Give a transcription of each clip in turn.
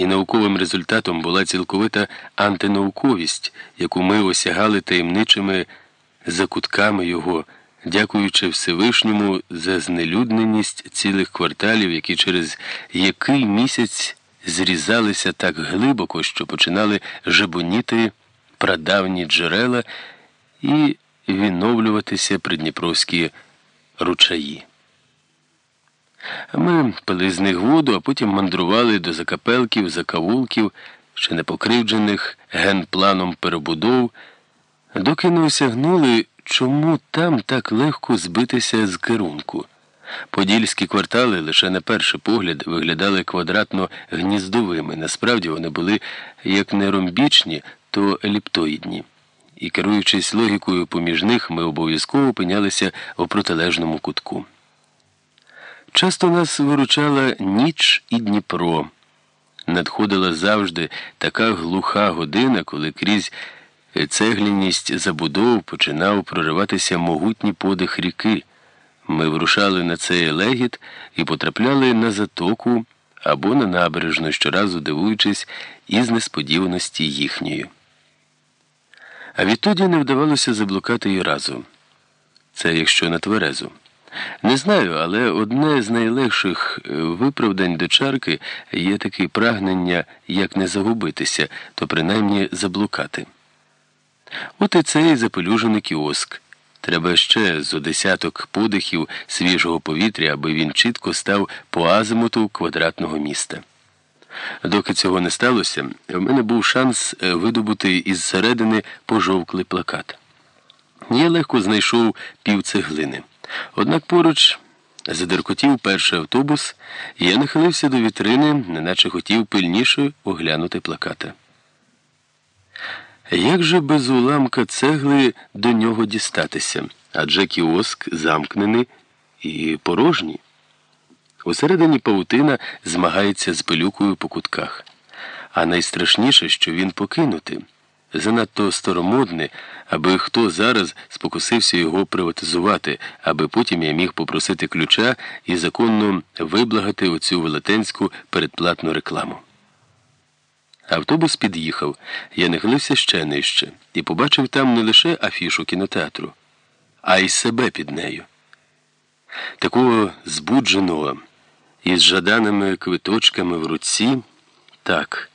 І науковим результатом була цілковита антинауковість, яку ми осягали таємничими закутками його, дякуючи Всевишньому за знелюдненість цілих кварталів, які через який місяць зрізалися так глибоко, що починали жебоніти прадавні джерела і відновлюватися придніпровські ручаї. Ми пили з них воду, а потім мандрували до закапелків, закавулків, ще не покривджених генпланом перебудов, доки не осягнули, чому там так легко збитися з керунку. Подільські квартали лише на перший погляд виглядали квадратно гніздовими. Насправді вони були як не ромбічні, то еліптоїдні. І керуючись логікою поміж них, ми обов'язково опинялися у протилежному кутку. Часто нас виручала ніч і Дніпро. Надходила завжди така глуха година, коли крізь цегляність забудов починав прориватися могутній подих ріки. Ми вирушали на цей легіт і потрапляли на затоку або на набережну, щоразу дивуючись із несподіваності їхньої. А відтоді не вдавалося заблукати і разу. Це якщо на тверезу. Не знаю, але одне з найлегших е, виправдань до чарки є таке прагнення як не загубитися, то принаймні заблукати. От і цей запелюжений кіоск. Треба ще зо десяток подихів свіжого повітря, аби він чітко став по азимуту квадратного міста. Доки цього не сталося, в мене був шанс е, видобути із середини пожовклий плакат. Я легко знайшов пів цеглини. Однак поруч задеркотів перший автобус, і я нахилився до вітрини, неначе хотів пильніше оглянути плаката. Як же без уламка цегли до нього дістатися? Адже кіоск замкнений і порожній. Усередині павутина змагається з пилюкою по кутках. А найстрашніше, що він покинутий занадто старомодне, аби хто зараз спокусився його приватизувати, аби потім я міг попросити ключа і законно виблагати оцю велетенську передплатну рекламу. Автобус під'їхав, я нахилився ще нижче і побачив там не лише афішу кінотеатру, а й себе під нею. Такого збудженого із жаданими квиточками в руці, так.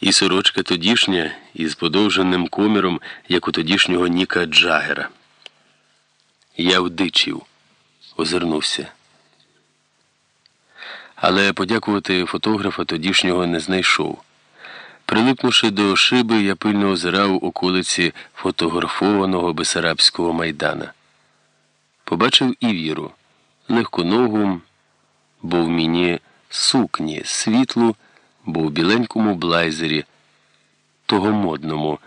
І сорочка тодішня із подовженим коміром, як у тодішнього Ніка Джагера. Я вдичів, озирнувся. Але подякувати фотографа тодішнього не знайшов. Прилипнувши до шиби, я пильно озирав околиці фотографованого Бесарабського майдана. Побачив і віру, легконогу, бо в міні сукні, світлу бо в біленькому блайзері, того модному.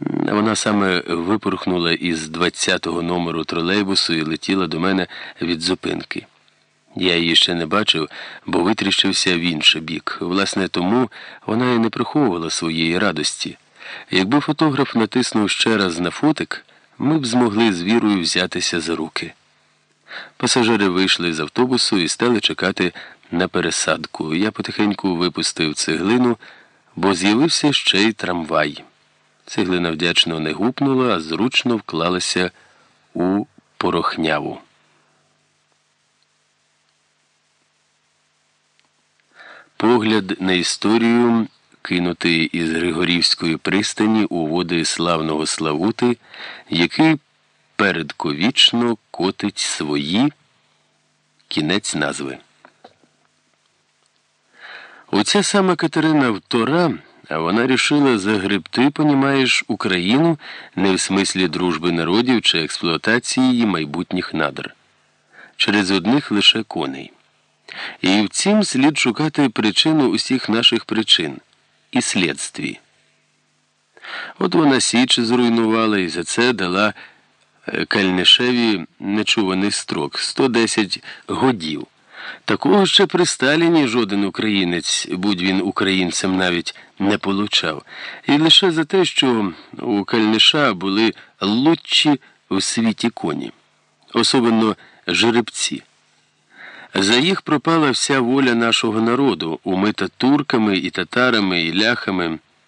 Вона саме випорхнула із 20-го номеру тролейбусу і летіла до мене від зупинки. Я її ще не бачив, бо витріщився в інший бік. Власне, тому вона і не приховувала своєї радості. Якби фотограф натиснув ще раз на фотик, ми б змогли з вірою взятися за руки. Пасажири вийшли з автобусу і стали чекати на пересадку. Я потихеньку випустив цеглину, бо з'явився ще й трамвай. Цеглина вдячно не гупнула, а зручно вклалася у порохняву. Погляд на історію, кинутий із Григорівської пристані у води славного Славути, який передковічно котить свої кінець назви. Оця сама Катерина Втора, а вона рішила загребти, понімаєш, Україну не в смислі дружби народів чи експлуатації її майбутніх надр, через одних лише коней. І в цім слід шукати причину усіх наших причин і слідстві. От вона Січ зруйнувала і за це дала Кальнишеві нечуваний строк 110 годів. Такого ще при Сталіні жоден українець, будь він українцем, навіть не получав. І лише за те, що у Кальниша були лучші в світі коні, особливо жеребці. За їх пропала вся воля нашого народу, умита турками і татарами, і ляхами.